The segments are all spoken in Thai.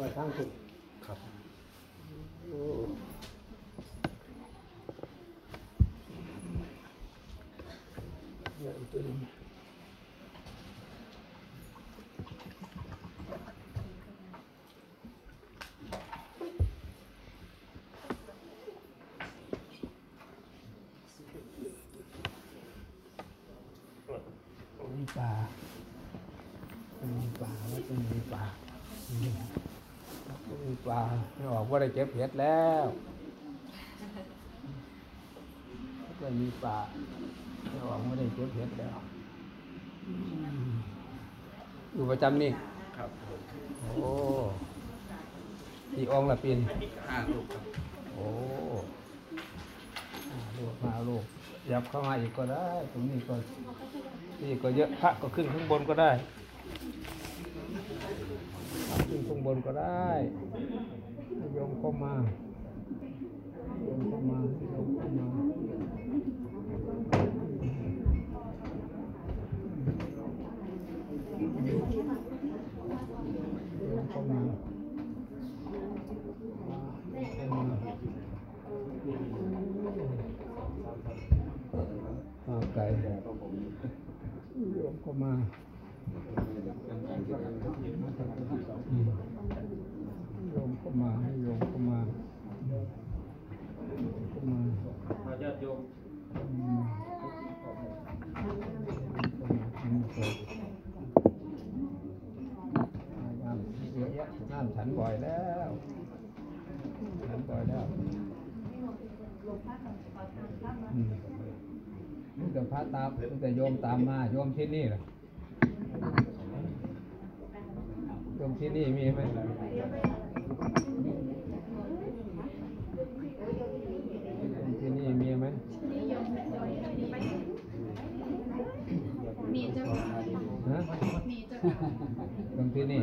ไว้ข้างคุณครับ โอ้เนี่ยอีกตัวหนึงมีป่ามีป่าว่าจะมีป่าอืม มีป่าไม่ออกว่าได้เก็บเห็ดแล้วจะมีป่าไม่ออกว่าได้เก็บเห็ดแล้วอืมอยู่ประจำนี่ครับโอ้ที่องค์ละปีนห้าลูกครับโอ้มาลูกมาลูกยับเข้ามาอีกก็ได้ ตรงนี้ก็นี่ก็เยอะพระก็ขึ้นข้างบนก็ได้พระขึ้นข้างบนก็ได้ โยมเข้ามาโยมเข้ามาโยมเข้ามาโยมเข้ามา มาไก่โยมเข้ามาอืมโยมเข้ามาให้โยมเข้ามาเข้ามา พระญาติโยม อืมเข้ามาทำเสร็จน้ำเยอะแยะน้ำฉันบ่อยแล้วฉันบ่อยแล้วอืม นี่แต่พ ระตามนี่แต่โยมตามมาโยมที่นี่เหรอโยมที่นี่มีไหมโยมที่นี่มีไหมมีเจ้าค่ะฮะมีเจ้าค่ะโยมที่นี่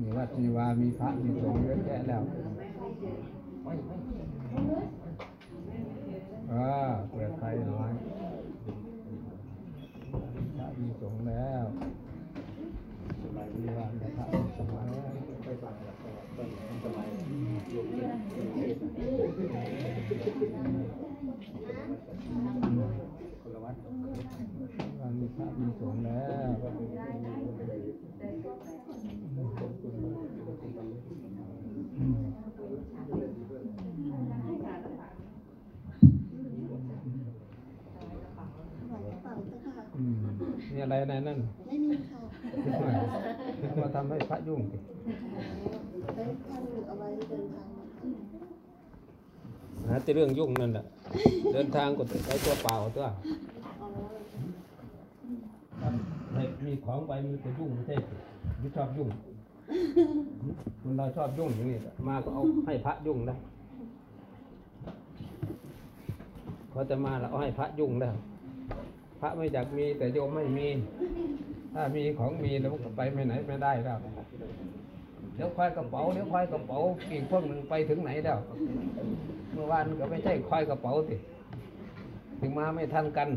มีวัดมีวามีพระมีสงฆ์เยอะแยะแล้ว อ่าเปิดไฟหน่อยพระมีสงฆ์แล้วมีวามีพระมีสงฆ์แล้ว ไปฟังแล้วก็ต้นสมัยโยมคนละวัด วามีพระมีสงฆ์แล้วอืมอืมมี อะไรในนั่นไม่มีค่ะคิดหน่อยมาทำให้พระยุ่งสิให้ท่านเอาไว้เดินทางมาหาแต่เรื่องยุ่งนั่นแหละเดินทางก็ไปตัวเปล่าตัวอ๋อทำให้มีของไปมีแต่ยุ่งไม่ใช่ไม่ชอบยุ่งคนเราชอบยุ่งอย่างนี้แหละมาก็เอาให้พระยุ่งได้เขาจะมาแล้วเอาให้พระยุ่งแล้ว พระไม่อยากมีแต่โยมไม่มี ถ้ามีของมีแล้วก็ไปไม่ไหนไม่ได้แล้วเดี๋ยวควายกระเป๋าเดี๋ยวควายกระเป๋าอีกพวกหนึ่งไปถึงไหนแล้วเมื่อวานก็ไม่ใช่ควายกระเป๋าสิถึงมาไม่ทันกัน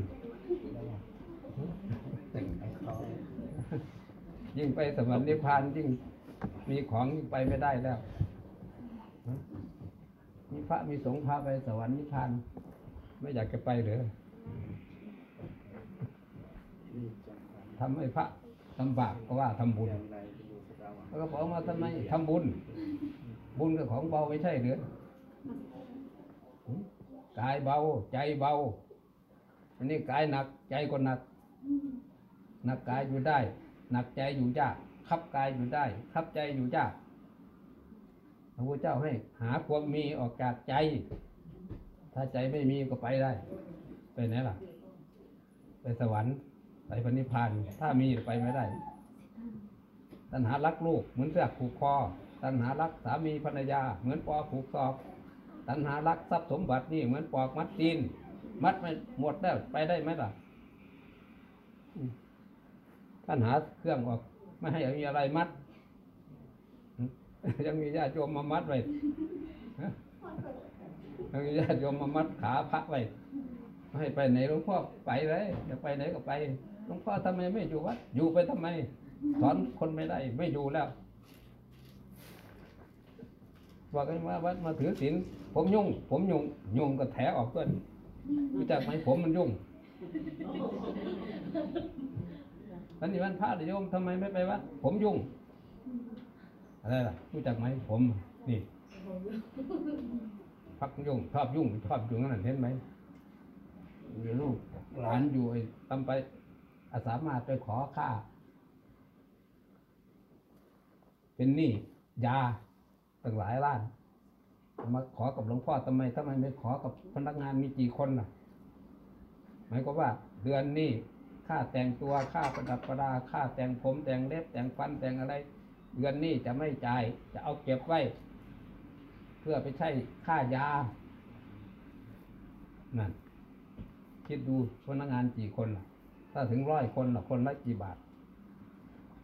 ยิ่งไปสวรรค์นิพพานยิ่งมีของยิ่งไปไม่ได้แล้วมีพระมีสงฆ์พาไปสวรรค์นิพพาน ไม่อยากจะไปหรือ ทำให้พระลำบากก็ว่าทำบุญแล้วก็บอมาทำไมทำบุญ บุญกับของเบาไม่ใช่เหรือกายเบา ใจเบา อันนี้กายหนัก ใจก็หนัก หนักกายอยู่ได้ หนักใจอยู่ยากขับกายอยู่ได้ขับใจอยู่ยากพระพุทธเจ้าให้หาความมีออกจากใจ ถ้าใจไม่มีก็ไปได้ ไปไหนล่ะ ไปสวรรค์ พระนิพพาน ถ้ามีไปไม่ได้ ตัณหารักลูกเหมือนเสือกผูกคอ ตัณหารักสามีภรรยา เหมือนปอผูกศอก ตัณหารักทรัพย์สมบัตินี่เหมือนปอกมัดตีน มัดไม่หมดแล้วไปได้ไหมล่ะตัณหาเครื่องออก ไม่ให้มีอะไรมัด ยังมีญาติโยมมามัดไว้ยังมีญาติโยมมามัดขาพระไว้ไม่ให้ไปไหนหลวงพ่อไปเลยจะไปไหนก็ไป หลวงพ่อทำไมไม่อยู่วัดอยู่ไปทำไมสอนคนไม่ได้ ไม่อยู่แล้วบอกกันว่าวัดมาถือศีลผมยุ่ง ผมยุ่งยุ่งก็แถออกเพื่อนรู้จักไหมผมมันยุ่งวันนี้วันพระเดี๋ยวโยมทำไมไม่ไปวัดผมยุ่งอะไรล่ะรู้จักไหมผมนี่พักยุ่งชอบยุ่งชอบยุ่งนั่นเห็นไหมมีลูกหลานอยู่ไอ้ทำไป สามารถไปขอค่า เป็นหนี้ยาตั้งหลายล้าน มาขอกับหลวงพ่อทำไมทำไมไม่ขอกับพนักงานมีกี่คนล่ะ หมายความว่า เดือนนี้ค่าแต่งตัวค่าประดับประดาค่าแต่งผมแต่งเล็บ แต่งฟันแต่งอะไร เดือนนี้จะไม่จ่าย จะเอาเก็บไว้ เพื่อไปใช้ค่ายานั่นคิดดูพนักงานกี่คนล่ะ ถ้าถึงร้อยคนละคนละกี่บาท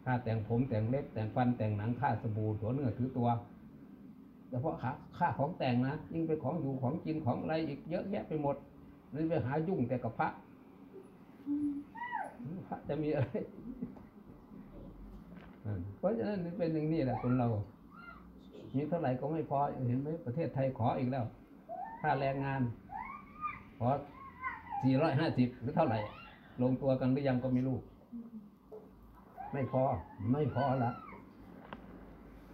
ค่าแต่งผมแต่งเล็บแต่งฟันแต่งหนังค่าสบู่ตัวเนื้อถือตัวเฉพาะค่าค่าของแต่งนะยิ่งเป็นของอยู่ของกินของอะไรอีกเยอะแยะไปหมดนี่ไปหายุ่งแต่กับพระพระจะมีอะไรเพราะฉะนั้นนี่เป็นอย่างนี้แหละคนเรา มีเท่าไหร่ก็ไม่พอเห็นไหมประเทศไทยขออีกแล้วค่าแรงงานขอสี่ร้อยห้าสิบหรือเท่าไหร่ ลงตัวกันหรือยังก็ไม่รู้ ไม่พอ ไม่พอละ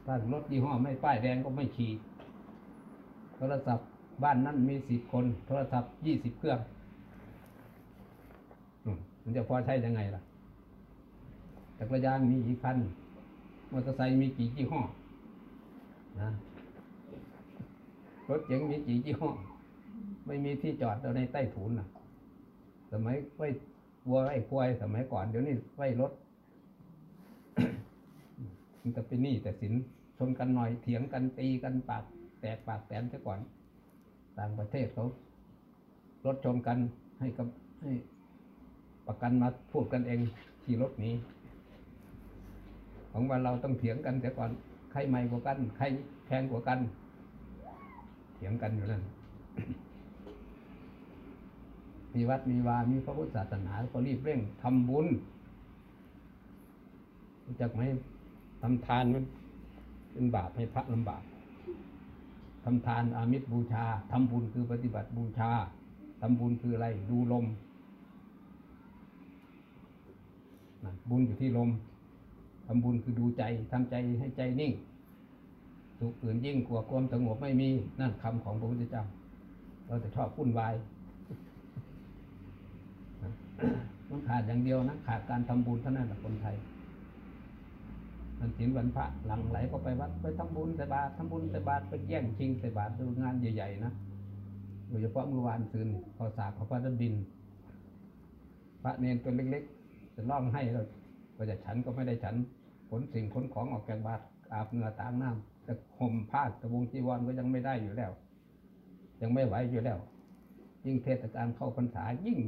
ถ้ารถยี่ห้อไม่ป้ายแดงก็ไม่ขี่ โทรศัพท์บ้านนั้นมีสิบคน โทรศัพท์ยี่สิบเครื่องอมันจะพอใช้ยังไงล่ะ จักรยานมีกี่คัน มอเตอร์ไซค์มีกี่ยี่ห้อ นะ รถเก๋งมีกี่ยี่ห้อ ไม่มีที่จอดเอาในใต้ถุนน่ะสมัยไว้ วัวไว้ควายสมัยก่อนเดี๋ยวนี้ไว้รถมันจะเป็นหนี้แต่สินชนกันหน่อยเถียงกันตีกันปาก แตกปากแตนซะก่อน ต่างประเทศเขารถชนกันให้กับให้ประกันมาพูดกันเองขี่รถนี้ ของบ้าเราต้องเถียงกันเสียก่อนใครใหม่กว่ากัน ใครแพงกว่ากัน เถียงกันอยู่นั่น มีวัดมีวา มีพระพุทธศาสนาก็รีบเร่งทำบุญรู้จักไหมทำทานมันเป็นบาปให้พระลำบากทำทานอามิตรบูชาทำบุญคือปฏิบัติบูชาทำบุญคืออะไร ดูลมบุญอยู่ที่ลมทำบุญคือดูใจทำใจให้ใจนิ่ง สุขอื่นยิ่งกว่าความสงบไม่มี นั่นคำของพระพุทธเจ้า เราจะชอบวุ่นวาย มันขาดอย่างเดียวนะขาดการทำบุญเท่านั้นแหละคนไทยมันศีลวันพระหลังไหลก็ไปวัดไปทำบุญใส่บาตรทำบุญใส่บาตรไปแย่งชิงใส่บาตรดูงานใหญ่ๆนะโดยเฉพาะเมื่อวานซืนขาสากเขาพระดิน พระเนนตัวเล็กๆจะร้องให้เราก็จะฉันก็ไม่ได้ฉันขนสิ่งขนของออกจากบาตรอาบเหงื่อตางน้ำจะห่มผ้าตะวงจีวรก็ยังไม่ได้อยู่แล้ว ยังไม่ไหวอยู่แล้ว ยิ่งเทศกาลเข้าพรรษายิ่ง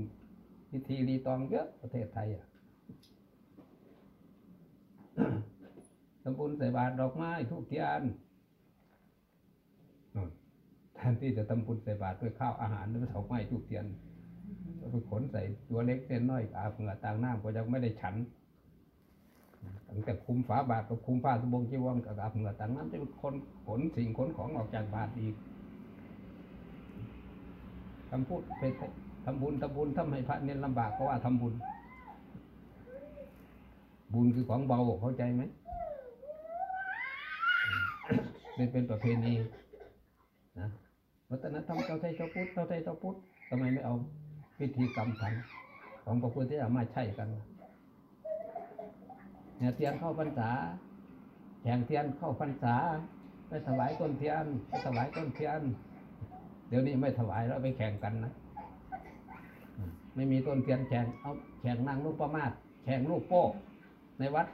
พิธีรีตองเยอะประเทศไทยอะทำบุญใส่บาตรดอกไม้ทุกเทียนแทนที่จะทำบุญใส่บาตรด้วยข้าวอาหารด้วยดอกไม้ทุกเทียนก็ไปขนใส่ตัวเล็กเส้นน้อยอาบเหงื่อต่างน้ำก็ยังไม่ได้ฉันตั้งแต่คุมฝาบาตรกับคุมผ้าสบงจีวรกับอาบเหงื่อต่างน้ำจะเป็นคนขนสิ่งขนของออกจากบาตรอีกทำพูดไป ทำบุญทำบุญทำให้พระเน้นลำบากเพราะว่าทำบุญ บุญคือของเบาเข้าใจไหมนี่เป็นประเพณีนะวัฒนธรรมเจ้าไทยเจ้าพุทธเจ้าไทยเจ้าพุทธทำไมไม่เอาพิธีกรรมทำของพระพุทธเจ้ามาใช่กันเนี่ยเทียนเข้าพรรษาแข่งเทียนเข้าพรรษาไปถวายต้นเทียนไปถวายต้นเทียน เดี๋ยวนี้ไม่ถวายแล้วไปแข่งกันนะ ไม่มีต้นเทียนแข่งเอาแข่งนางลูกประมาทแข่งลูกโป้ในวัด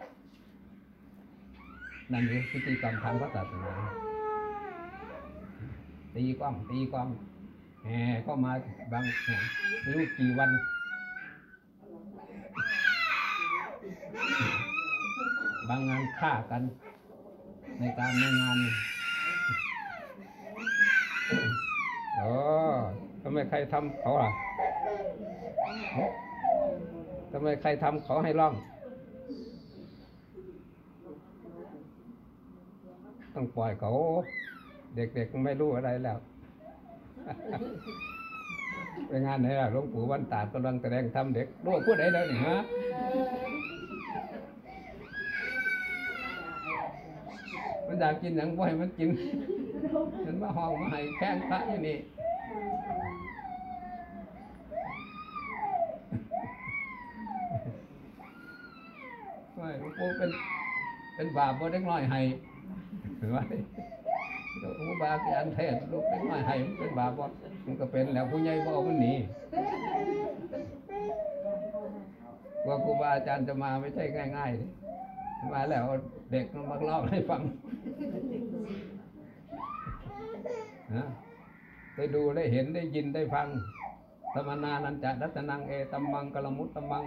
นั่นคือพิธีกรรมทางพระศาสนาตีกล้องตีกล้องแห่เข้ามาบางแห่รู้กี่วันบางงานฆ่ากัน ในการในงานโอ้ทำไมใครทำเขาล่ะ ทำไมใครทำขอให้ร้อง ต้องปล่อยเขา เด็กๆไม่รู้อะไรแล้วไปงานไหนล่ะหลวงปู่วันตาดกำลังแสดงทำเด็กรู้พูดได้แล้วนี่ฮะมันอยากกินหนังบ่อยมันกินมันมาห้องมาให้แข้งพระอย่างนี้ ปูเป็น เป็นบาปบ่เด็กน้อยให้เห็นไหมหลวงปู่บาปที่อันเทศลูกเด็กน้อยให้มันเป็นบาปบ่มันก็เป็นแล้วผู้ใหญ่บ่เอามันหนีว่าครูบาอาจารย์จะมาไม่ใช่ง่ายๆมาแล้วเด็กมันมาเล่าให้ฟังนะได้ดูได้เห็นได้ยินได้ฟังธรรมนานันจะรัตนังเอตัมมังกลมุตตัมมัง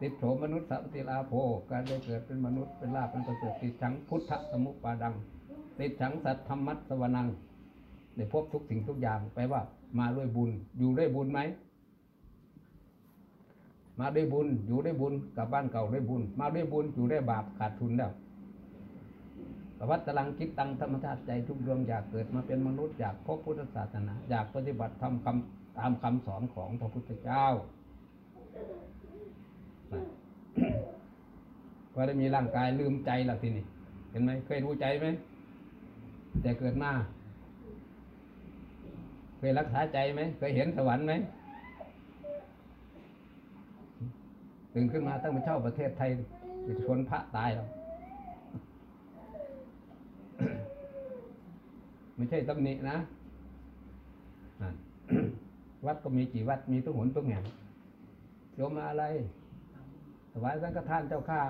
ติดโฉมมนุษย์สัพติลาโภการได้เกิดเป็นมนุษย์เป็นลาภเป็นประเสริฐติดฉังพุทธสมุปปาดัง ติดฉังสัตธรรมัสสวนังได้พบทุกสิ่งทุกอย่างแปลว่า มาด้วยบุญ อยู่ด้วยบุญไหมมาด้วยบุญอยู่ด้วยบุญกลับบ้านเก่าด้วยบุญ มาด้วยบุญอยู่ด้วยบาปขาดทุนแล้วปวัตตลังคิดตังธรรมชาติใจทุกดวงอยากเกิดมาเป็นมนุษย์อยากพบพุทธศาสนา อยากปฏิบัติทำคำตามคำสอนของพระพุทธเจ้า พอได้มีร่างกายลืมใจแล้วทีนี้เห็นไหมเคยรู้ใจไหมแต่เกิดมาเคยรักษาใจไหมเคยเห็นสวรรค์ไหมตื่นขึ้นมาตั้งมาเช่าประเทศไทยจะชนพระตายแล้วไม่ใช่ตำหนินะวัดก็มีกี่วัดมีทุกหนทุกแห่งโยมาอะไร วายสังฆทานเจ้าข้า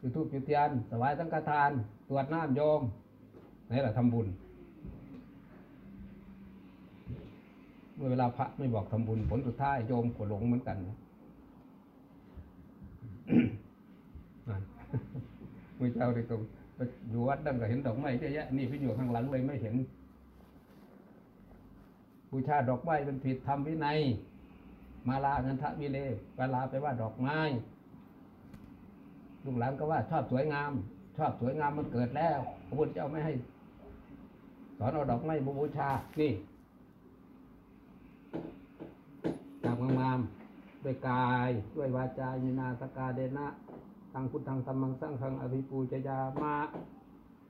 จุดทูปจุดเทียนถวายสังฆทาน ตรวจน้ำโยมนี่แหละทำบุญ เมื่อเวลาพระไม่บอกทำบุญผลสุดท้ายโยมก็หลงเหมือนกันนะนั่นเมื่อเช้าที่ตรงไปอยู่วัดนั่นก็เห็นดอกไม้เยอะแยะนี่พี่อยู่ข้างหลังเลยไม่เห็นบูชาดอกไม้เป็นผิดทำวินัย มาลาเงินทะวิเลปลาไปว่าดอกไม้ลูกหลานก็ว่าชอบสวยงาม ชอบสวยงามมันเกิดแล้วพระพุทธเจ้าไม่ให้ สอนเอาดอกไม้มาบูชา นี่ทำงามด้วยกาย ด้วยวาจามีนาสกาเดนะทางพุทธังธรรมังสังฆังอภิปูจยามา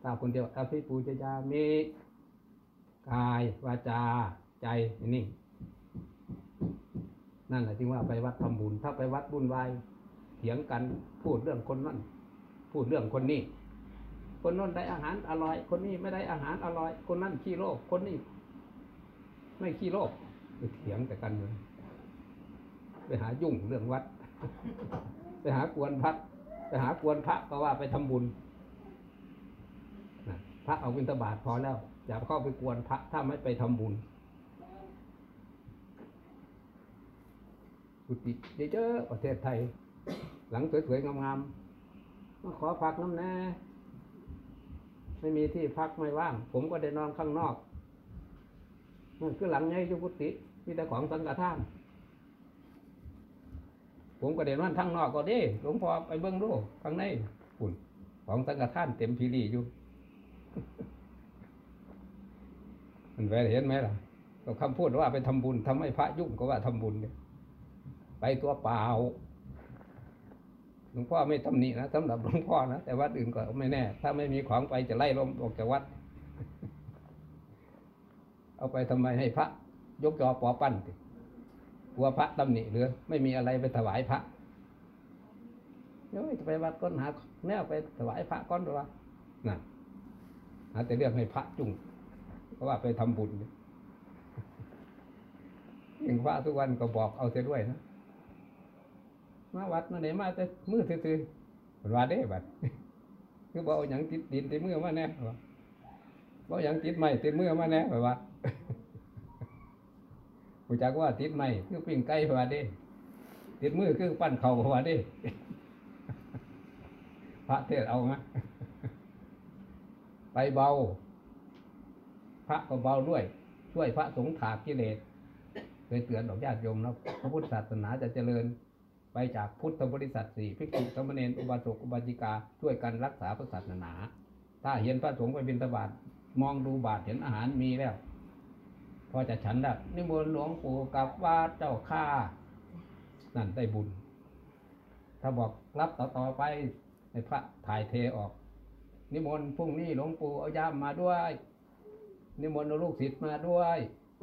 ตาคนเดียวอภิปูจยามิกาย วาจา ใจนี่ นั่นแหละที่ว่าไปวัดทำบุญถ้าไปวัดบุญวายเถียงกันพูดเรื่องคนนั้นพูดเรื่องคนนี้คนนั้นได้อาหารอร่อย คนนี้ไม่ได้อาหารอร่อย คนนั้นขี้โรคคนนี้ไม่ขี้โรคไปเถียงแต่กันเลยไปหายุ่งเรื่องวัด ไปหากวนพัดไปหากวนพระก็ว่าไปทำบุญพระเอาวินตบาทพอแล้ว อย่าเข้าไปกวนพระถ้าไม่ไปทำบุญ กุฏิเยอะๆประเทศไทย หลังสวยๆงามๆมาขอพักน้ำแน่ไม่มีที่พักไม่ว่าง ผมก็ได้นอนข้างนอกนั่นคือหลังไงจุกุฏิมีแต่ของสังฆทาน ผมก็ได้นอนข้างนอกก็ดีหลวงพ่อไปเบิ้งดูข้างในฝุ่นของสังฆทานเต็มพีรีอยู่ มันแวเห็นไหมล่ะก็คำพูดว่าไปทำบุญทำให้พระยุ่งก็ว่าทำบุญเนี่ย ไปตัวเปล่าหลวงพ่อไม่ตำหนินะสำหรับหลวงพ่อนะแต่วัดอื่นก็ไม่แน่ ถ้าไม่มีของไปจะไล่ลมออกจากวัด เอาไปทำไมให้พระ ยกจอปอปั้นกลัวพระตำหนิหรือไม่มีอะไรไปถวายพระเดี๋ยวจะไปวัดก้นหาแนวไปถวายพระก้อนหรือว่านั่นหาแต่เรื่องให้พระจุงเพราะว่าไปทำบุญเอย่างพระทุกวันก็บอกเอาเสียด้วยนะ มาวัดมาไหนมาแต่มือซื่อๆว่าได้บัดคือบอกอาหยังติดดินติดมือมาแน่บอกหยังติดไม้ติดมือมาแน่ว่าผู้จักว่าติดไม้คือปิ้งไก่ว่าได้ติดมือคือปั้นเข่าว่าได้พระเทศเอานะไปเบา พระก็เบาด้วย ช่วยพระสงฆ์ถากกิเลสเคยเตือนดอกญาติโยมแล้วพระพุทธศาสนาจะเจริญ ไปจากพุทธบริษัทสี่ภิกษุสมเณรอุบาสกอุบาสิกาช่วยกันรักษาพระศาสนา ถ้าเห็นพระสงฆ์ไปบิณฑบาตมองดูบาตรเห็นอาหารมีแล้ว พอจะฉันได้นิมนต์หลวงปู่กลับวัดเจ้าข้านั่นได้บุญ ถ้าบอกรับต่อต่อไปในพระถ่ายเทออก นิมนต์พรุ่งนี้หลวงปู่เอายามมาด้วย นิมนต์ลูกศิษย์มาด้วย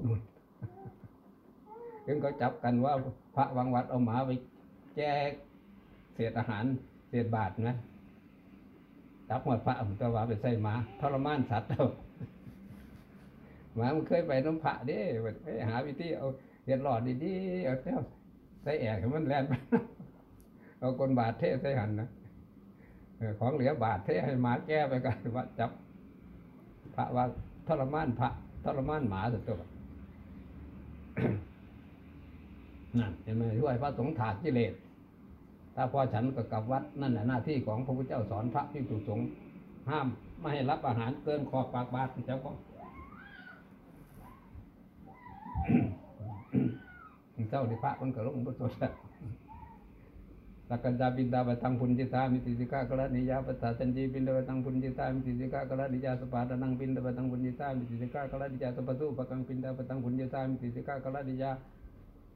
นู่นถึงเขาจับกันว่าพระวังวัดเอาหมาไป แจกเศษอาหารเศษบาทนะจับหมดพระผมตัวว่าไปใส่หมาทรมานสัตว์เอาหมามันเคยไปน้ำพระด้ไปหาวิธีเอาเห็ดหลอดดีๆเอาเจ้าใส่แอกให้มันแลนเอาคนบาทเทใส่หันนะของเหลือบาทเทให้หมาแก้ไปกันว่าจับ พระว่าทรมานพระทรมานหมาสุดตัว นั่นเห็นไหมช่วยพระสงฆ์ถาดกิเลสถ้าพอฉันก็กลับวัดนั่นแหละหน้าที่ของพระพุทธเจ้าสอนพระพิสุสงฆ์ห้ามไม่ให้รับอาหารเกินขอบปากบาตรเจ้าก็เจ้าที่พระมันก็ลงบนตัวสักกันดาบินดาบตังพุนจิตามิติสิกากรณิยาปตาสันจีบินดาบตังพุนจิตามิติสิกากรณิยาสปาดานังบินดาบตังพุนจิตามิติสิกากรณิยาสปตุปะกังบินดาบตังพุนจิตามิติสิกากรณิยา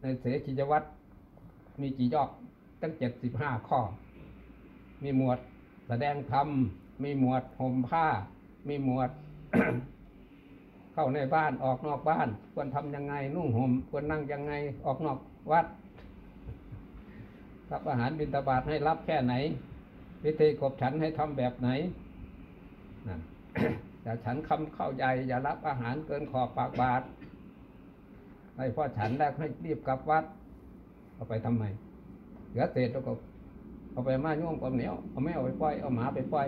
ในเสกิจวัตรมีกี่ยอกตั้งเจ็ดสิบห้าข้อ มีหมวดแสดงธรรม มีหมวดห่มผ้า มีหมวด เข้าในบ้านออกนอกบ้าน ควรทำยังไง นุ่งห่มควรนั่งยังไงออกนอกวัดรับอาหารบิณฑบาตให้รับแค่ไหน วิธีกบฉันให้ทำแบบไหนนั่นอย่าฉันคำเข้าใหญ่อย่ารับอาหารเกินขอบปากบาท ให้พ่อฉันแล้วให้รีบกลับวัด เอาไปทำไมเหลือเศษแล้วก็ เอาไปมาโยงความเหนียวเอาไม่เอาไปปล่อยเอาหมาไปปล่อย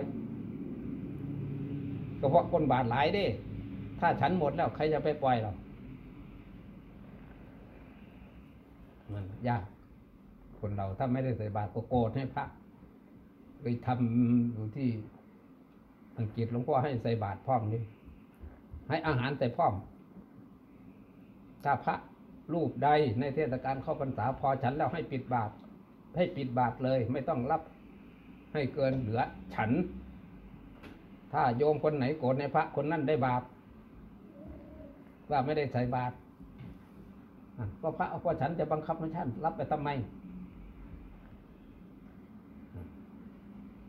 ก็เพราะคนบาทหลายเด้ถ้าฉันหมดแล้วใครจะไปปล่อยเรามันยาก คนเราถ้าไม่ได้ใส่บาตรก็โกรธให้พระไปทำอยู่ที่อังกฤษหลวงพ่อให้ใส่บาตรพร้อมนี่ให้อาหารใส่พร้อม ถ้าพระรูปใดในเทศกาลเข้าพรรษาพอฉันแล้วให้ปิดบาตรให้ปิดบาตรเลย ไม่ต้องรับให้เกินเหลือฉัน ถ้าโยมคนไหนโกรธในพระคนนั้นได้บาปว่าไม่ได้ใส่บาตรก็พระเอาพอฉันจะบังคับให้ท่านรับไปทำไมอะ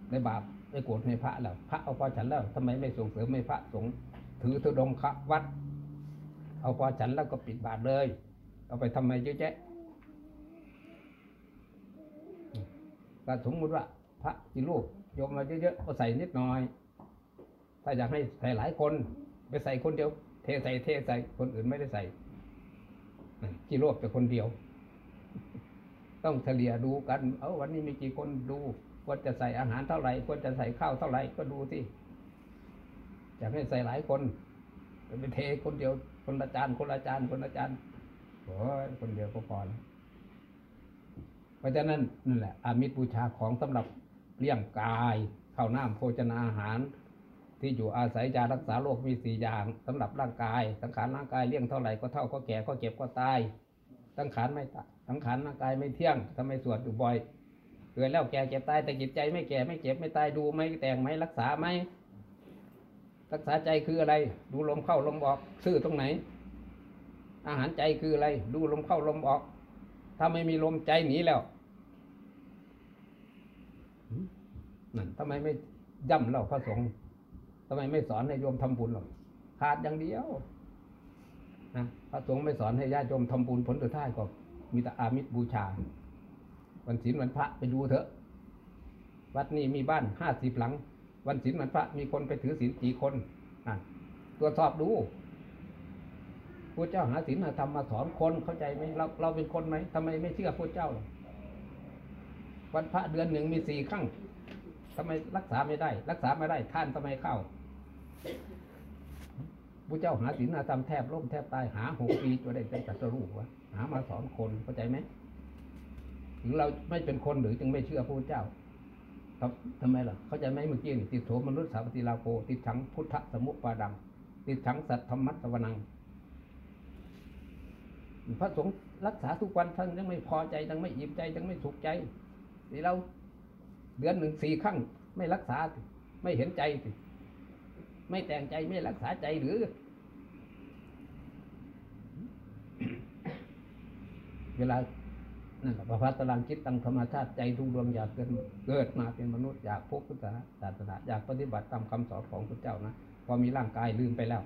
ได้บาปได้โกรธในพระแล้วพระเอาพอฉันแล้วทำไมไม่ส่งเสริมให้พระสงฆ์ถือธุดงควัด เอาพอฉันแล้วก็ปิดบาตรเลย เอาไปทำไมเยอะแยะก็สมมติว่า พระกี่รูปโยมมาเยอะๆก็ใส่นิดหน่อย ถ้าอยากให้ใส่หลายคน ไปใส่คนเดียว เทใส่เทใส่คนอื่นไม่ได้ใส่นั่นกี่โลกแต่คนเดียว ต้องเฉลี่ยดูกัน เอาวันนี้มีกี่คนดูควรจะใส่อาหารเท่าไหร่ควรจะใส่ข้าวเท่าไหร่ก็ดูสิอยากให้ใส่หลายคนไปเทคนเดียว คนละจานคนละจานคนละจานโอ้ยคนเดียวก็พอแล้วเพราะฉะนั้นนั่นแหละ อามิตรบูชาของสำหรับเลี้ยงกายข้าวน้ำโภชนาอาหาร ที่อยู่อาศัยยารักษาโรคมีสี่อย่างสำหรับร่างกาย สังขารร่างกายเลี้ยงเท่าไหร่ก็เท่าก็แก่ก็เจ็บก็ตายสังขารไม่ตายสังขารร่างกายไม่เที่ยงทำไมสวดอยู่บ่อยเกิดแล้วแก่เจ็บตายแต่จิตใจไม่แก่ไม่เจ็บไม่ตายดูไหมแต่งไหมรักษาไหม รักษาใจคืออะไร ดูลมเข้าลมออก ซื่อตรงไหน อาหารใจคืออะไร ดูลมเข้าลมออก ถ้าไม่มีลมใจหนีแล้วนั่นทำไมไม่ย่ำเล่าพระสงฆ์ทำไมไม่สอนให้โยมทำบุญหรอกขาดอย่างเดียวนะพระสงฆ์ไม่สอนให้ญาติโยมทำบุญผลสุดท้ายก็ มีแต่อามิตรบูชา วันศีลวันพระไปดูเถอะ วัดนี้มีบ้านห้าสิบหลัง วันศีลวันพระมีคนไปถือศีลกี่คนอะตรวจสอบดูพระเจ้าหาศีลหาธรรมมาสอนคนเข้าใจไหมเราเราเป็นคนไหมทำไมไม่เชื่อพระเจ้า วันพระเดือนหนึ่งมีสี่ครั้งทำไมรักษาไม่ได้ รักษาไม่ได้ท่านทำไมเข้าพระเจ้าหาศีลหาธรรมแทบล่มแทบตายหาหกปีจนได้เป็นตรัสรู้วะหามาสอนคนเข้าใจไหมถึงเราไม่เป็นคนหรือจึงไม่เชื่อพระเจ้า ครับทำไมล่ะเข้าใจไหมเมื่อกี้ติดโถมนุษย์สาปติลาโภติดถังพุทธสมุปปาดัง ติดถังสัตธรรมัสสวนัง พระสงฆ์รักษาทุกวันท่านยังไม่พอใจยังไม่อิ่มใจยังไม่สุขใจนี่เราเดือนหนึ่งสี่ครั้งไม่รักษาไม่เห็นใจ ไม่แต่งใจไม่รักษาใจหรือ เวลา นั่นแหละพระพัตรังคิดตังธรรมชาติใจทุกดวงอยากเกิดเกิดมาเป็นมนุษย์อยากพบพุทธศาสนาอยากปฏิบัติตามคำสอนของพระเจ้านะพอมีร่างกายลืมไปแล้ว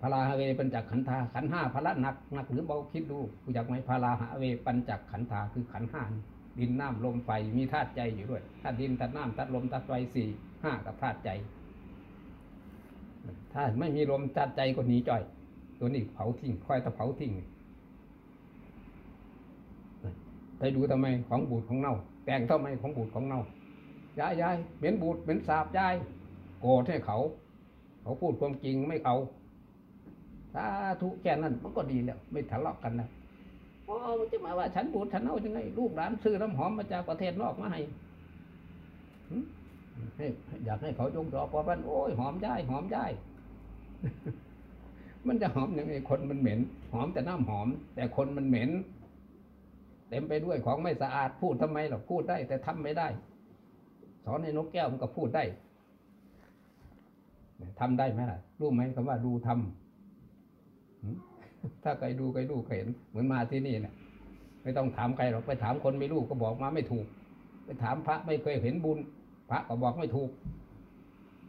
พาราหเวปัญจขันธาขันห้าพละหนักหนักหรือเบาคิดดูรู้จักไหมพาราหเวปัญจขันธาคือขันห้านี่ดินน้ำลมไฟมีธาตุใจอยู่ด้วยธาตุดินธาตุน้ำธาตุลมธาตุไฟสี่ห้ากับธาตุใจ ถ้าไม่มีลมธาตุใจก็หนีจ่อย ตัวนี้เผาทิ้งค่อยตะเผาทิ้ง ไปดูทำไมของบูดของเน่า แต่งทำไมของบูดของเน่ายายยายเหม็นบูดเหม็นสาบยายโกรธให้เขา เขาพูดความจริงไม่เอาสาธุแค่นั้นมันก็ดีแล้ว ไม่ทะเลาะกันนะโอ้จะมาว่า ฉันบูดฉันเน่ายังไงลูกหลานซื้อน้ำหอมมาจากประเทศนอกมาให้อยากให้เขายกดอกเพรามันโอ้ยหอมได้หอมได้ มันจะหอมยังไงคนมันเหม็น หอมแต่น้ำหอม แต่คนมันเหม็น เต็มไปด้วยของไม่สะอาดพูดทำไมหรอกพูดได้ แต่ทำไม่ได้ สอนให้นกแก้วมันก็พูดได้ทำได้ไหมล่ะ รู้ไหมคำว่าดูทำถ้าใครดูใครดูใครเห็น เหมือนมาที่นี่เนี่ยไม่ต้องถามใครหรอกไปถามคนไม่รู้ก็บอกมาไม่ถูก ไปถามพระไม่เคยเห็นบุญ พระก็บอกไม่ถูก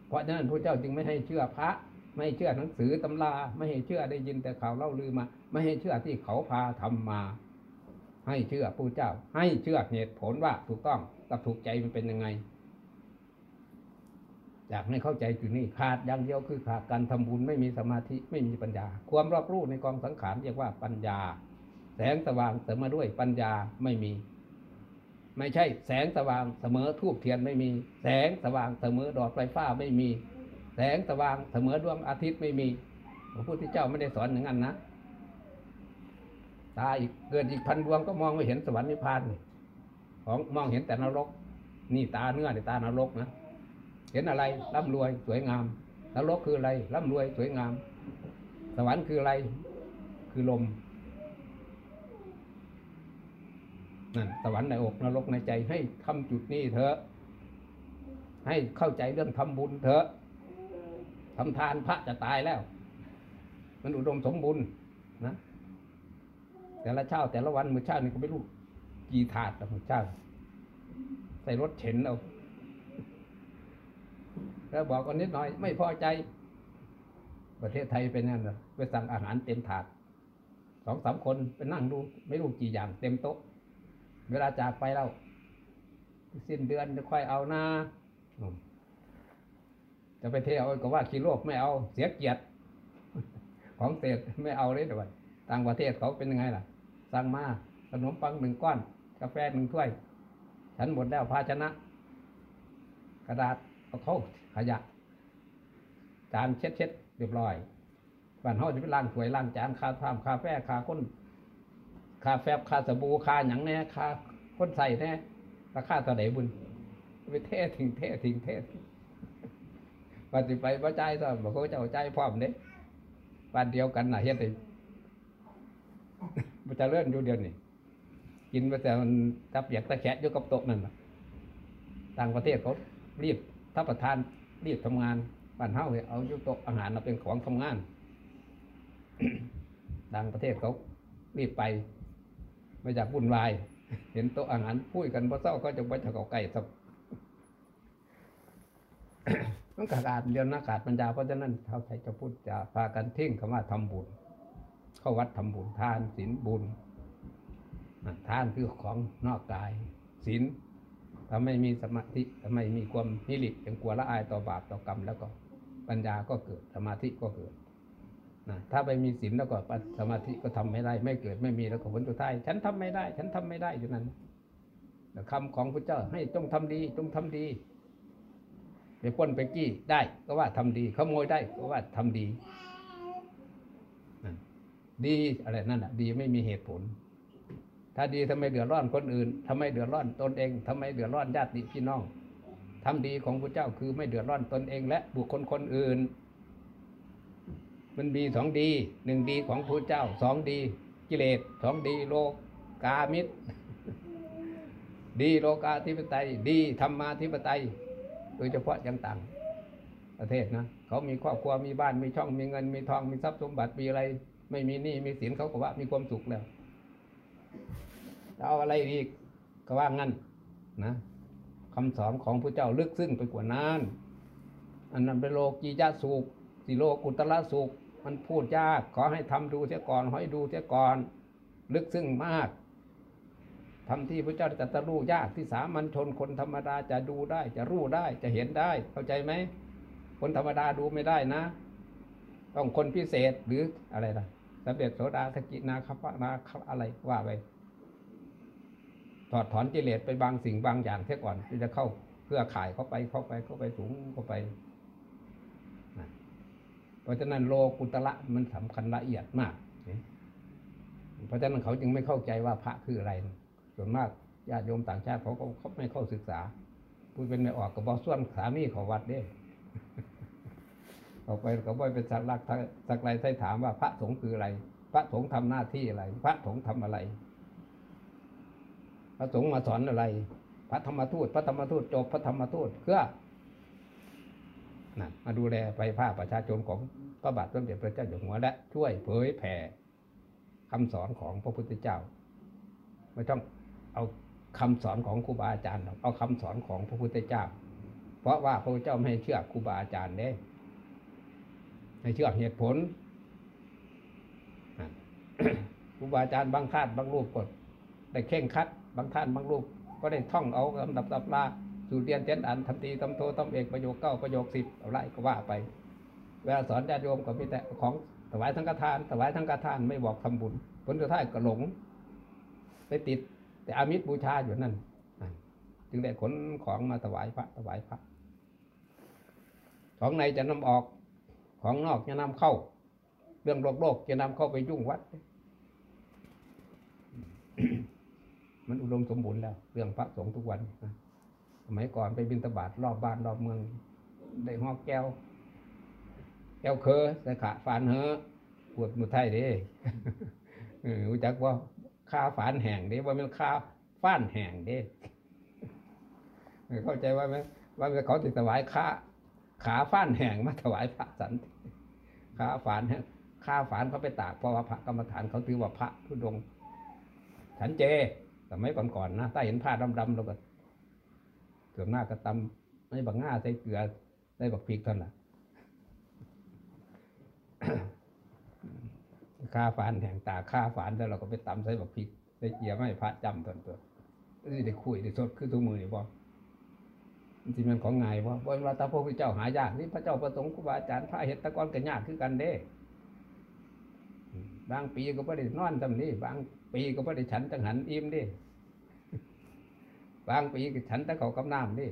เพราะฉะนั้นพระเจ้าจึงไม่ให้เชื่อพระ ไม่เชื่อหนังสือตำรา ไม่ให้เชื่อได้ยินแต่ข่าวเล่าลือมา ไม่ให้เชื่อที่เขาพาทำมา ให้เชื่อผู้เจ้า ให้เชื่อเหตุผลว่าถูกต้องกับถูกใจมันเป็นยังไง อยากให้เข้าใจจุดนี้ขาดอย่างเดียวคือขาดการทำบุญไม่มีสมาธิไม่มีปัญญา ความรอบรู้ในกองสังขารเรียกว่าปัญญา แสงสว่างเสริมมาด้วยปัญญาไม่มี ไม่ใช่ แสงสว่างเสมอทูบเทียนไม่มี แสงสว่างเสมอดอดไฟฟ้าไม่มี แสงสว่างเสมอดวงอาทิตย์ไม่มีพระพุทธเจ้าไม่ได้สอนอย่างนั้นนะ ตาอีกเกิดอีกพันดวงก็มองไม่เห็นสวรรค์นิพพานของมองเห็นแต่นรก นี่ตาเนื้อในตานรกนะเห็นอะไรร่ำรวยสวยงามนรกคืออะไรร่ำรวยสวยงาม สวรรค์คืออะไร คือลมนั่นสวรรค์ในอกนรกในใจให้ทำจุดนี้เถอะให้เข้าใจเรื่องทำบุญเถอะทำทานพระจะตายแล้ว มันอุดมสมบูรณ์นะ แต่ละเช้า แต่ละวันมือเช้านี่ก็ไม่รู้กี่ถาดแต่มือเช้า ใส่รถเข็นเอาแล้วบอกกันนิดหน่อย ไม่พอใจ ประเทศไทยเป็นนั่นเหรอไปสั่งอาหารเต็มถาดสองสามคนไปนั่งดู ไม่รู้กี่อย่างเต็มโต๊ะ เวลาจากไปแล้วสิ้นเดือนจะค่อยเอานาจะไปเที่ยวก็ว่าขี้โลกไม่เอาเสียเกียรติของเศษไม่เอาเลยด้วยต่างประเทศเขาเป็นยังไงล่ะ สั่งมาขนมปังหนึ่งก้อน กาแฟหนึ่งถ้วย ฉันหมดแล้วภาชนะ กระดาษเอาเข้าขยะ จานเช็ดเช็ดๆเรียบร้อยบ้านเฮาจะไปล้างถ้วยล้างจานคาทามคาแฟคาก้นคาแฟบคาสบู่คาหยังแน่คาคนใส่แน่ราคาเท่าไหร่บุญไปเททิ้งเททิ้งเท่ปฏิไปพระใจายซะบอกเขาเจ้าใจพร้อมเด้บ้านเดียวกันน่ะเฮ็ดให้ มันจะเลื่อนอยู่เดียวนี่กินไปแต่มันทับอยากตะแคะอยู่กับโต๊ะนั่นต่างประเทศเขารีบถ้าประทานรีบทำงานบ้านเฮาเนี่ยเอาอยู่โต๊ะอาหารเราเป็นของทำงานต่างประเทศเขารีบไป ไม่อยากวุ่นวาย เห็นโต๊ะอาหารพูดกันพอเศร้าก็จะไปจะเกาไก่สับมันขาดอาดเดียวนะขาดปัญญาเพราะฉะนั้นเท่าใครจะพูดจะพากันทิ้งคำว่าทำบุญ เข้าวัดทำบุญทานศีลบุญทานคือของนอกกายศีลถ้าไม่มีสมาธิถ้าไม่มีความนิริเป็นกลัวละอายต่อบาปต่อกรรมแล้วก็ปัญญาก็เกิดสมาธิก็เกิดนะถ้าไปมีศีลแล้วก็สมาธิก็ทำไม่ได้ ไม่เกิดไม่มีแล้วก็ผลสุดท้ายฉันทำไม่ได้ ฉันทำไม่ได้อยู่นั้นแต่คำของพระเจ้าให้จงทำดีจงทำดีไปป้นไปกี้ได้ก็ว่าทำดีขโมยได้ก็ว่าทำดี ดีอะไรนั่นอะ ดีไม่มีเหตุผล ถ้าดีทำไมเดือดร้อนคนอื่นทำไมเดือดร้อนตนเองทำไมเดือดร้อนญาติพี่น้องทำดีของพระเจ้าคือไม่เดือดร้อนตนเอง และบุคคลคนอื่น มันมีสองดีหนึ่งดีของพระเจ้าสองดีกิเลสสองดีโลกามิตร ดีโลกาธิปไตย ดีธรรมาธิปไตย โดยเฉพาะยังต่างประเทศนะ เขามีครอบครัวมีบ้านมีช่องมีเงินมีทองมีทรัพย์สมบัติมีอะไร ไม่มีหนี้มีสินเขาก็ว่ามีความสุขแล้วเอาอะไรอีกก็ว่างั้นนะคำสอนของพระเจ้าลึกซึ้งไปกว่านั้น อันนั้นเป็นโลกียะสุขสิโลกุตละสุข มันพูดยาก ขอให้ทำดูเสียก่อนให้ดูเสียก่อน ลึกซึ้งมากทำที่พระเจ้าตรัสรู้ยากที่สามัญชนคนธรรมดาจะดูได้ จะรู้ได้จะเห็นได้ เข้าใจไหมคนธรรมดาดูไม่ได้นะ ต้องคนพิเศษหรืออะไรล่ะ สำเร็จโสดาสกินาคาปะนาคอะไรว่าไปถอดถอนกิเลสไปบางสิ่งบางอย่างเสียก่อนที่จะเข้าเพื่อขายเข้าไปเข้าไปเข้าไปสูงเข้าไป เพราะฉะนั้นโลกุตละมันสำคัญละเอียดมาก เพราะฉะนั้นเขาจึงไม่เข้าใจว่าพระคืออะไร ส่วนมากญาติโยมต่างชาติเขาก็เขาไม่เข้าศึกษาพูดเป็นไม่ออกกับบอส่วนสามีของวัดเด้ ออกไปก็บ่อยเป็นสักลักสักไรใส่ถามว่าพระสงฆ์คืออะไร พระสงฆ์ทำหน้าที่อะไร พระสงฆ์ทำอะไร พระสงฆ์มาสอนอะไร พระธรรมทูต พระธรรมทูตจบพระธรรมทูตเพื่อนะมาดูแลไปภาคประชาชนของพระบาทสมเด็จพระเจ้าอยู่หัวและ ช่วยเผยแผ่คำสอนของพระพุทธเจ้า ไม่ต้องเอาคำสอนของครูบาอาจารย์เอาคำสอนของพระพุทธเจ้า เพราะว่าพระพุทธเจ้าไม่ให้เชื่อครูบาอาจารย์เด้ ให้เชื่อเหตุผลครูบาอาจารย์บางท่านบางรูปก็ได้เข่งคัด บางท่านบางรูป ก็ได้ท่องเอาลำดับตับลาสู่เรียนเจนอันทำตีทำโททำเอกประโยคเก้าประโยคสิบอะไรก็ว่าไป เวลาสอนญาติโยมก็มีแต่ของถวายทั้งกระทานถวายทั้งกระทานไม่บอกทำบุญผลสุดท้ายก็หลง ไปติด แต่อามิตรบูชาอยู่นั่นจึงได้ขนของมาถวายพระถวายพระของในจะนำออก ของนอกจะนำเข้า เรื่องโลกโลกจะนำเข้าไปยุ่งวัด มันอุดมสมบูรณ์แล้ว เรื่องพระสงฆ์ทุกวันนะสมัยก่อนไปบินตบาตรอบบ้านรอบเมือง ได้หอกแก้ว แก้วเคอส่ขาฝานเหอปวดมือไทยเด้ออรู้จักว่าค่าฝานแห่งเด้ว่ามันค่าฟ้านแห่งเด้เอเข้าใจว่าไหมว่าเขาติดถวายค่า ขาฟ้านแห่งมาถวายพระสันติขาฝานะข้าฝานเขาไปตากเพราะว่าพระกรรมฐานเขาถือว่าพระทุดงฉันเจสมัยก่อนๆนะถ้าเห็นผ้าดำๆเราก็เกือบหน้ากระตำไม่บักง่าใส่เกลือใส่บักพริกเท่านั้นล่ะข้าฝานแห่งตาข้าฝานแล้วเราก็ไปตำใส่บักพริกใส่เกียร์ไม่พระจำตอนตัวนี่ได้คุยได้สดคือทุกมือนี่บ่ ที่มันของไงายว่าวันว่าตาพระพุทธเจ้าหายากนี่พระเจ้าประสงค์ครูบาอาจารย์พระเห็ดตะกอนกันยากคือกันเด้ บางปีก็ไม่ได้นอนทำนี้บางปีก็ไม่ได้ฉันจังหันอิ่มดิบางปีก็ฉันตะเขากำน้ำเดิ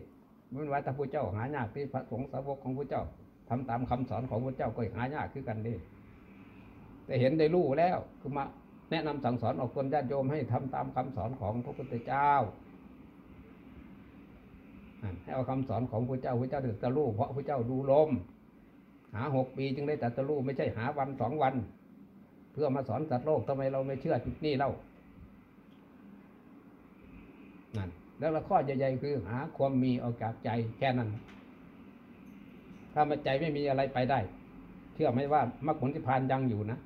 มันว่าตาพระเจ้าหายากที่พระสงฆ์สาวกของพระเจ้าทำตามคำสอนของพระเจ้าก็หายากคือกันเดิแต่เห็นได้รู้แล้วคือมาแนะนำสั่งสอนออกคนญาติโยมให้ทำตามคำสอนของพระพุทธเจ้า ให้เอาคำสอนของพระเจ้าพระเจ้าตรัสรู้เพราะพระเจ้าดูลม หาหกปีจึงได้ตรัสรู้ไม่ใช่หาวันสองวัน เพื่อมาสอนสัตว์โลกทำไมเราไม่เชื่อจุดนี้เล่านั่นแล้วละข้อใหญ่ๆคือหาความมีออกจากใจแค่นั้น ถ้ามาใจไม่มีอะไรไปได้ เชื่อไหมว่ามรรคผลที่พานยังอยู่นะ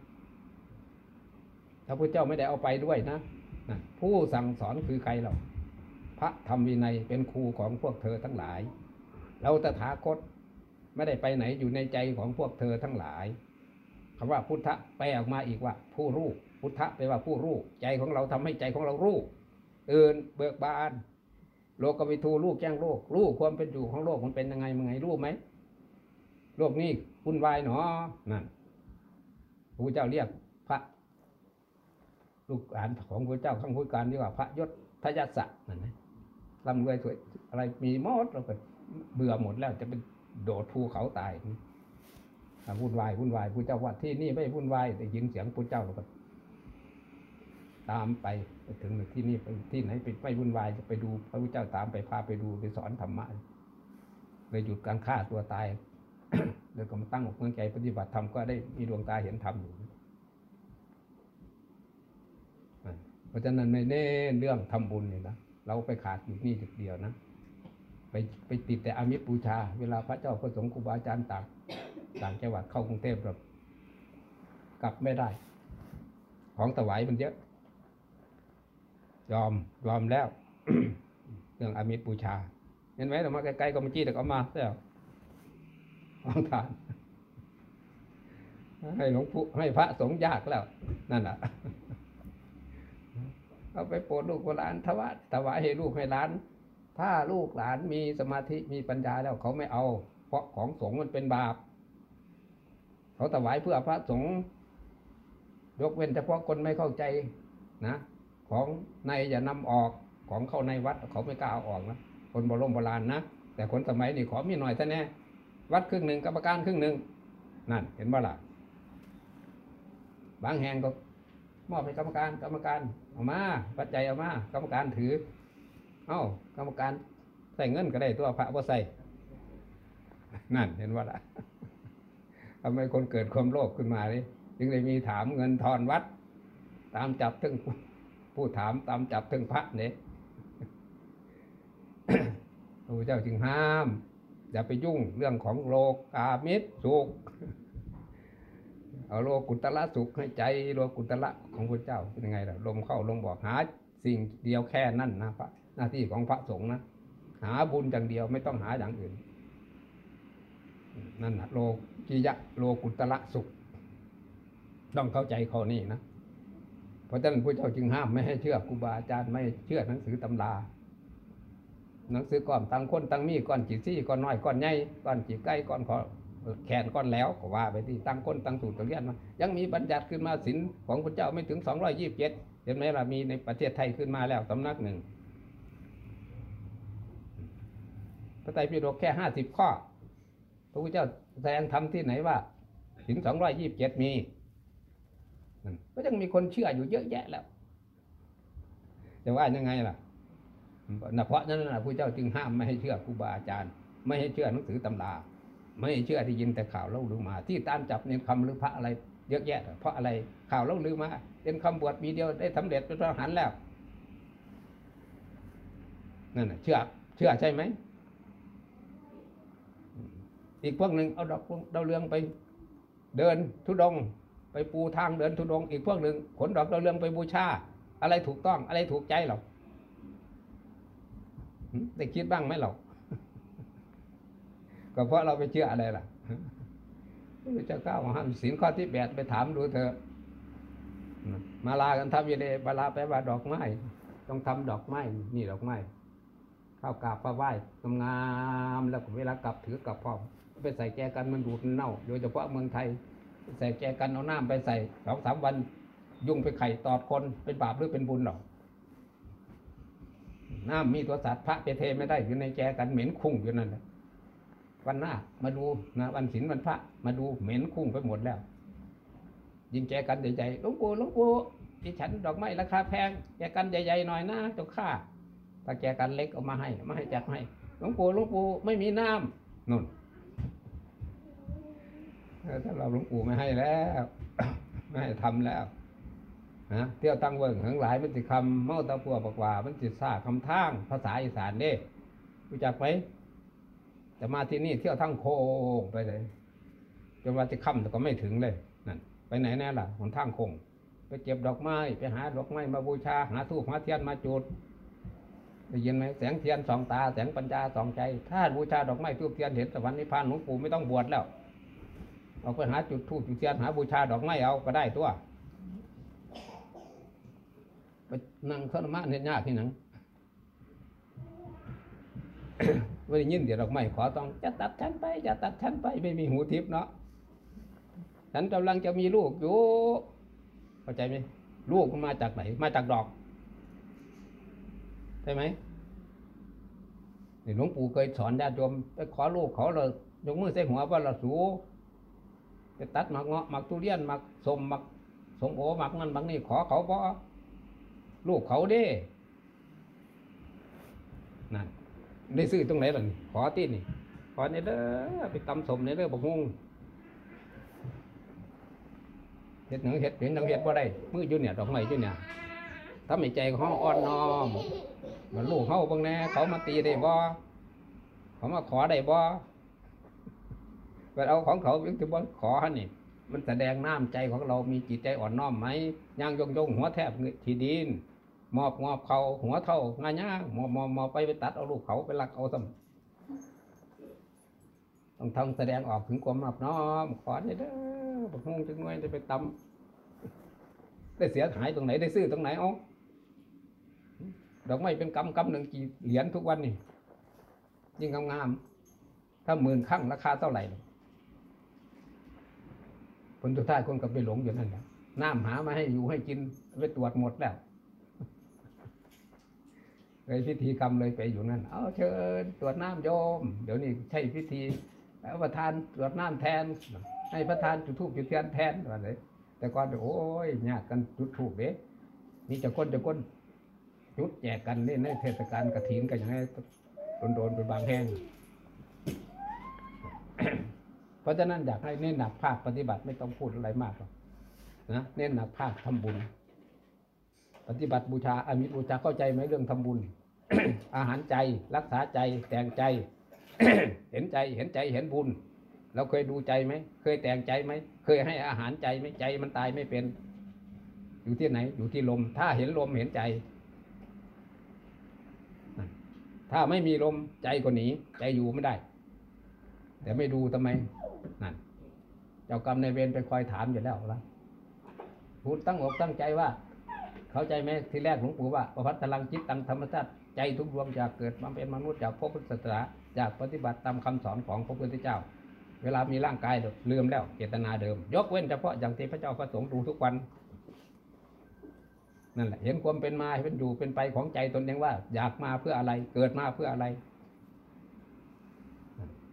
ถ้าพระเจ้าไม่ได้เอาไปด้วยนะนะผู้สั่งสอนคือใครเรา พระธรรมวินัยเป็นครูของพวกเธอทั้งหลาย เราตถาคตไม่ได้ไปไหนอยู่ในใจของพวกเธอทั้งหลายคำว่าพุทธะแปลออกมาอีกว่า ผู้รู้พุทธะแปลว่าผู้รู้ใจของเราทำให้ใจของเรารู้ตื่นเบิกบาน โลกวิทูรู้แจ้งโลกรู้ความเป็นอยู่ของโลกมันเป็นยังไงมันไงรู้ไหมโลกนี้วุ่นวายหนอนั่นพระเจ้าเรียกพระ ลูกหลานของพระเจ้าข้างพุทธการเรียกว่าพระยศทยศักดิ์นั่นนะ ร่ำรวยสวยอะไรมีมดเราก็เบื่อหมดแล้วจะเป็นโดดภูเขาตายอุ่นวายวุ่นวายผู้เจ้าว่าที่นี่ไม่วุ่นวายแต่ยินเสียงผู้เจ้าเราก็ตามไปไปถึงที่นี่ไปที่ไหนไปไม่วุ่นวายจะไปดูพระพุทธเจ้าตามไปพาไปดูไปสอนธรรมะเลยหยุดการฆ่าตัวตายเลยก็มาตั้งอกตั้งใจปฏิบัติธรรมก็ได้มีดวงตาเห็นธรรมอยู่เพราะฉะนั้นไม่เน้นเรื่องทำบุญเนี่ยนะ เราไปขาดอยู่นี่จุดเดียวนะ ไปไปติดแต่อามิตบูชา เวลาพระเจ้าพระสงฆ์ครูบาอาจารย์ต่างต่างจังหวัดเข้ากรุงเทพแบบกลับไม่ได้ ของถวายมันเยอะ ยอมยอมแล้ว เรื่องอามิตบูชา เห็นไหมเรามาใกล้ๆก็มาจี้แต่ก็มาแล้วของทานให้หลวงปู่ให้พระสงฆ์ยากแล้ว นั่นแหละ เอาไปโปรดลูกโบราณถวายถวายให้ลูกให้หลาน ถ้าลูกหลานมีสมาธิมีปัญญาแล้วเขาไม่เอา เพราะของสงฆ์มันเป็นบาป เขาถวายเพื่อพระสงฆ์ยกเว้นเฉพาะคนไม่เข้าใจนะ ของในอย่านำออกของเข้าในวัดเขาไม่กล้าเอาออกนะคนโบรมโบราณนะแต่คนสมัยนี้ขอมีหน่อยซะแน่วัดครึ่งหนึ่งกรรมการครึ่งหนึ่งนั่นเห็นบ่ล่ะบางแห่งก็ มอบให้กรรมการกรรมการเอามาปัจจัยเอามากรรมการถือ เอ้ากรรมการใส่เงินก็ได้ตัวพระว่าใส่นั่นเห็นว่าละทำไมคนเกิดความโลภขึ้นมาเลยจึงได้มีถามเงินทอนวัด ตามจับถึงผู้ถามตามจับถึงพระเนี่ยพระเจ้าจึงห้าม อย่าไปยุ่งเรื่องของโลกอามิตรสุข เอาโลกุตละสุขให้ใจโลกุตละของพระเจ้าเป็นยังไงล่ะลมเข้าลมบอกหาสิ่งเดียวแค่นั้นนะพระหน้าที่ของพระสงฆ์นะหาบุญอย่างเดียวไม่ต้องหาอย่างอื่น นั่นนะโลกิยะโลกุตละสุข ต้องเข้าใจข้อนี้นะเพราะฉะนั้นพระเจ้าจึงห้ามไม่ให้เชื่อครูบาอาจารย์ไม่เชื่อหนังสือตำราหนังสือก้อนตังคนตังมีก้อนจีซี่ก้อนน้อยก้อนใหญ่ก้อนจีใกล้ก้อนขอ แขนก้อนแล้วก็ว่าไปที่ตั้งคนตั้งสูตรตัวเรียนมายังมีบัญญัติขึ้นมาศินของพระเจ้าไม่ถึงสองร้อยยี่สิบเจ็ดเห็นไหมล่ะมีในประเทศไทยขึ้นมาแล้วสำนักหนึ่งพระไตรปิฎกแค่ห้าสิบข้อ พระพุทธเจ้าแสดงธรรมที่ไหนว่า ถึงสองร้อยยี่สิบเจ็ดมี ก็ยังมีคนเชื่ออยู่เยอะแยะแล้วจะว่ายังไงล่ะนะเพราะนั้นนะพระเจ้าจึงห้ามไม่ให้เชื่อครูบาอาจารย์ ไม่ให้เชื่อหนังสือตำรา ไม่เชื่อที่ยินแต่ข่าวเล่าลือมา ที่ตามจับในคำหรือพระอะไรเยอะแยะ เพราะอะไรข่าวเล่าลือมาเป็นคำบวชมีเดียวได้สำเร็จเป็นพระอรหันแล้วนั่นนะเชื่อเชื่อใช่ไหมอีกพวกหนึ่งเอาดอกดาวเรืองไป เดินทุดง ไปปูทางเดินทุดง อีกพวกหนึ่งขนดอกดาวเรืองไปบูชาอะไรถูกต้องอะไรถูกใจหรอได้คิดบ้างไหมเรา ก็เพราะเราไปเชื่ออะไรล่ะพระเจ้าก้าวห้ามศีลข้อที่แปดไปถามดูเถอะมาลากันทำยังไงมาลาแปลว่าดอกไม้ต้องทำดอกไม้นี่ดอกไม้เข้ากราบพระไหว้งามแล้วเวลากลับถือกลับพร้อมไปใส่แจกันมันดูดมันเน่า โดยเฉพาะเมืองไทย ใส่แจกันเอาน้ำไปใส่สองสามวันยุ่งไปไข่ตอดคนเป็นบาปหรือเป็นบุญหรอกน้ำมีตัวสัตว์พระไปเทไม่ได้อยู่ในแจกันเหม็นคุ้งอยู่นั่นแหละ วันหน้ามาดูนะวันศีลวันพระมาดูเหม็นคุ้งไปหมดแล้ว ยิงแจกันใหญ่ๆหลวงปู่หลวงปู่ที่ฉันดอกไม้ราคาแพงแจกันใหญ่ๆหน่อยนะเจ้าข้าถ้าแจกันเล็กเอามาให้มาให้จัดให้หลวงปู่หลวงปู่ไม่มีน้ำนุ่นถ้าเราหลวงปู่ไม่ให้แล้ว ไม่ให้ทำแล้วนะเที่ยวตั้งเวิงทั้งหลายมันสิคำเมาตะพัวบอกว่า มันสิซาคำทางภาษาอีสานเด้รู้จักไหม แต่มาที่นี่เที่ยวทั้งโค้งไปเลยจนว่าจะค่ำแต่ก็ไม่ถึงเลยนั่นไปไหนแน่ล่ะหนทางโคง ไปเก็บดอกไม้ไปหาดอกไม้มาบูชา หาทูบหาเทียนมาจุดได้ยินไหมแสงเทียนสองตาแสงปัญญาสองใจ ถ้าบูชาดอกไม้ทูบเทียนเห็นสวรรค์นิพพานหลวงปู่ไม่ต้องบวชแล้วออกไปหาจุดทูบจุดเทียนหาบูชาดอกไม้เอาก็ได้ตัวไปนั่งทรมานเห็นยากที่หนัง ไม่ได้ยินเดี๋ยวดอกไม้ขอต้องจะตัดฉันไปจะตัดฉันไปไม่มีหูทิพย์เนาะฉันกำลังจะมีลูกอยู่เข้าใจไหมลูกมันมาจากไหน มาจากดอกใช่ไหมหลวงปู่เคยสอนญาติโยมไปขอลูกขาเลยยกมือใส่หัวว่าเราสูไปตัดหมักเงาะหมักทุเรียนหมักสมหมักสมโอหมักนั่นหมักนี่ขอเขาเพราะลูกเขาเด้นั่น ได้ซื้อตรงไหนล่ะนี่ขอตีนี่ขอในเด้อไปตำสมในเด้อบอกงงเห็ดหนังเห็ดเห็นหนังเห็ดว่าได้มืออยู่เนี่ยดอกไม้อยู่เนี่ยทำให้ใจของเฮาอ่อนน้อมมือนลูกเฮาบางแน่เขามาตีได้บ่เขามาขอได้บ่ไปเอาของเขายังจะบ่ขอหั่นนี่มันแสดงน้ำใจของเรามีจิตใจอ่อนน้อมไหมย่างยงยงหัวแทบทีดิน มอบมอบเขาหัวเท่างาย่างมอบมอบมอบไปไปตัดเอาลูกเขาไปลักเอาซ้ำต้องทำแสดงออกถึงความนอบน้อมขอได้เด้อบักฮงจังน่วยจะไปตำได้เสียหายตรงไหนได้ซื้อตรงไหนเอาดอกไม้เป็นกำกำหนึ่งกี่เหรียญทุกวันนี่ยิ่งงามๆถ้าหมื่นครั้งราคาเท่าไหร่ผลสุดท้ายคนก็ไปหลงอยู่นั่นแหละน้ำหามาให้อยู่ให้กินไปตรวจหมดแล้ว เลยพิธีกรรมเลยไปอยู่นั่น เอาเชิญตรวจน้ำโยม เดี๋ยวนี้ใช่พิธีเอาประธานตรวจน้ำแทน ให้ประธานจุดธูปจุดเทียนแทนว่าเลยแต่ก่อนโอ้ยยากกันจุดธูปเด้มีจะก้นจะก้นจุดแจกกันนี่ในเทศกาลกระถินกันอย่างไรโดนๆไปบางแห่งเพราะฉะนั้นอยากให้เน้นหนักภาคปฏิบัติไม่ต้องพูดอะไรมากหรอกนะเน้นหนักภาคทำบุญ ปฏิบัติบูชาอามิตรบูชาเข้าใจไหมเรื่องทำบุญ อาหารใจรักษาใจแต่งใจ เห็นใจเห็นใจเห็นบุญ เราเคยดูใจไหม เคยแต่งใจไหม เคยให้อาหารใจไหมใจมันตายไม่เป็น อยู่ที่ไหน อยู่ที่ลม ถ้าเห็นลมเห็นใจ ถ้าไม่มีลมใจก็หนีใจอยู่ไม่ได้ แต่ไม่ดูทำไมนั่นเจ้ากรรมในเวรไปคอยถามอยู่แล้วละพูดตั้งอกตั้งใจว่า เข้าใจไหมที่แรกหลวงปู่ว่าประพัฒลังจิตตังธรรมชาติใจทุกดวงจากเกิดมาเป็นมนุษย์จากพบพุทธศาสนาจากปฏิบัติตามคำสอนของพระพุทธเจ้า เวลามีร่างกายลืมแล้วเจตนาเดิม ยกเว้นเฉพาะอย่างที่พระเจ้าพระสงฆ์ดูทุกวันนั่นแหละเห็นความเป็นมาเป็นอยู่เป็นไปของใจตนเองว่า อยากมาเพื่ออะไรเกิดมาเพื่ออะไร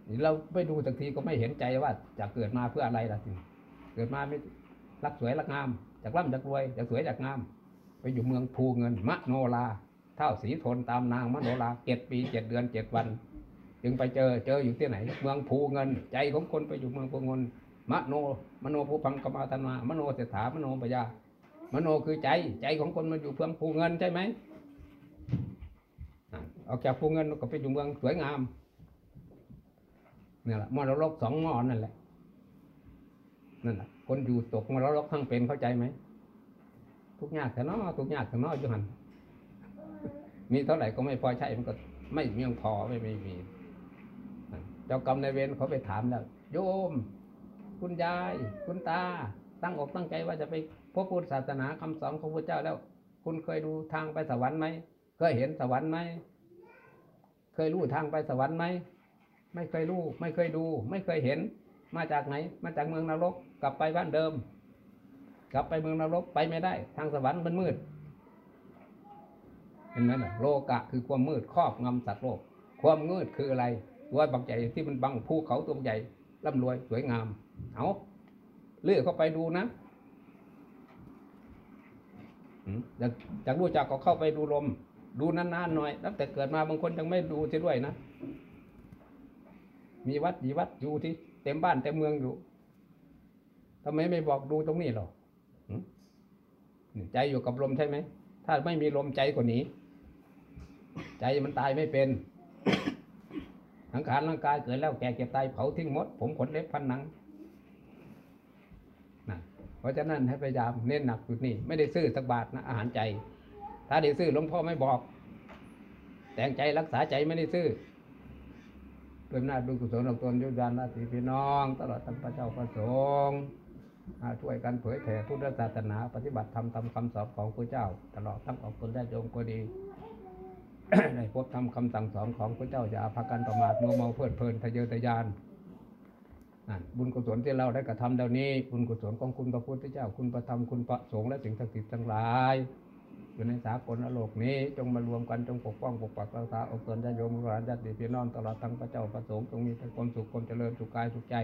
นี่เราไปดูสักทีก็ไม่เห็นใจว่าจะเกิดมาเพื่ออะไรล่ะทีเกิดมาไม่รักสวยรักงามจากร่ำจากรวยจากสวยจากงาม ไปอยู่เมืองภูเงินมโนลาเท่าสีทนตามนางมโนลาเจ็ดปีเจ็ดเดือนเจ็ดวัน จึงไปเจอเจออยู่ที่ไหน เมืองภูเงิน ใจของคนไปอยู่เมืองภูเงินมโนมโนภูพังกมาธนามโนเสถามโนปยามโนคือใจใจของคนมาอยู่เพื่องภูเงินใช่ไหมอออกจากภูเงินก็ไปอยู่เมืองสวยงามนี่แหละมรรกสองหมอนั่นแหละนั่นแหละคนอยู่ตกมรรกทั้งเป็นเข้าใจไหม ทุกยากแต่นอทุกยากแต่นออยู่หันมีเท่าไหร่ก็ไม่พอใช้มันก็ไม่เมียงพอไม่ไม่มีเจ้ากรรมนายเวรเขาไปถามแล้ว โยม คุณยาย คุณตา ตั้งอกตั้งใจว่าจะไปพบพุทธศาสนาคำสอนของพระเจ้าแล้ว คุณเคยดูทางไปสวรรค์ไหมเคยเห็นสวรรค์ไหมเคยรู้ทางไปสวรรค์ไหมไม่เคยรู้ ไม่เคยดู ไม่เคยเห็น มาจากไหน มาจากเมืองนรก กลับไปบ้านเดิม กลับไปเมืองนรกไปไม่ได้ ทางสวรรค์มันมืดเห็นไหมล่ะโลกะคือความมืดครอบงำสัตว์โลก ความมืดคืออะไรตัวบังใหญ่ที่มันบังภูเขาตัวใหญ่ร่ำรวยสวยงาม เอาเลื่อยเข้าไปดูนะจากจากรู้จักก็เข้าไปดูลม ดูนานๆหน่อยตั้งแต่เกิดมาบางคนยังไม่ดูเสียด้วยนะ มีวัดดีวัดอยู่ที่เต็มบ้านเต็มเมืองอยู่ทำไมไม่บอกดูตรงนี้หรอ ใจอยู่กับลมใช่ไหม ถ้าไม่มีลมใจกว่านี้ ใจมันตายไม่เป็นสังขารร่างกายเกิดแล้วแก่เก็บตายเผาทิ้งหมด ผมขนเล็บพันหนังนะเพราะฉะนั้นให้พยายามเน้นหนักจุดนี้ไม่ได้ซื้อสักบาทนะอาหารใจ ถ้าได้ซื้อหลวงพ่อไม่บอก แต่งใจรักษาใจไม่ได้ซื้อด้วยอำนาจบุญกุศลของตนยุทธานราศีพี่น้อง ตลอดทั้งพระเจ้าพระสงฆ์อ่า ช่วยกันเผยแผ่พุทธศาสนาปฏิบัติธรรมตามคำสอนของพระเจ้า ตลอดทั้งออกตนได้โยมก็ดีได้พบทำคำสั่งสอนของพระเจ้าอย่าพากันประมาทมัวเมาเพลิดเพลินทะเยอทะยานนั่นบุญกุศลที่เราได้กระทำเดี๋ยวนี้ บุญกุศลของคุณพระพุทธเจ้า คุณพระธรรมคุณพระสงฆ์และสิ่งศักดิ์สิทธิ์ทั้งหลาย อยู่ในสากลโลกนี้ จงมารวมกันจงปกป้องปกปักรักษาอกตนญาติโยมลูกหลานญาติพี่น้องตลอดทั้งพระเจ้าพระสงฆ์จงมีแต่ความสุขความเจริญสุขกายสุขใจ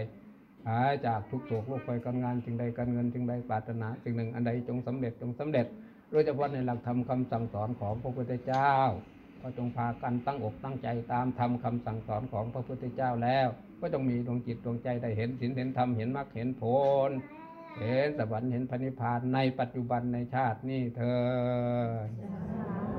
หายจากทุกโศกโรคภัยการงานจึงใดการเงินจึงใดปรารถนาสิ่งหนึ่งอันใดจงสำเร็จจงสำเร็จโดยเฉพาะในหลักธรรมคำสั่งสอนของพระพุทธเจ้า ก็จงพากันตั้งอกตั้งใจตามธรรมคำสั่งสอนของพระพุทธเจ้าแล้ว ก็จงมีดวงจิตดวงใจได้เห็นศีลเห็นธรรมเห็นมรรคเห็นผล เห็นสวรรค์เห็นพระนิพพานในปัจจุบันในชาตินี้เธอ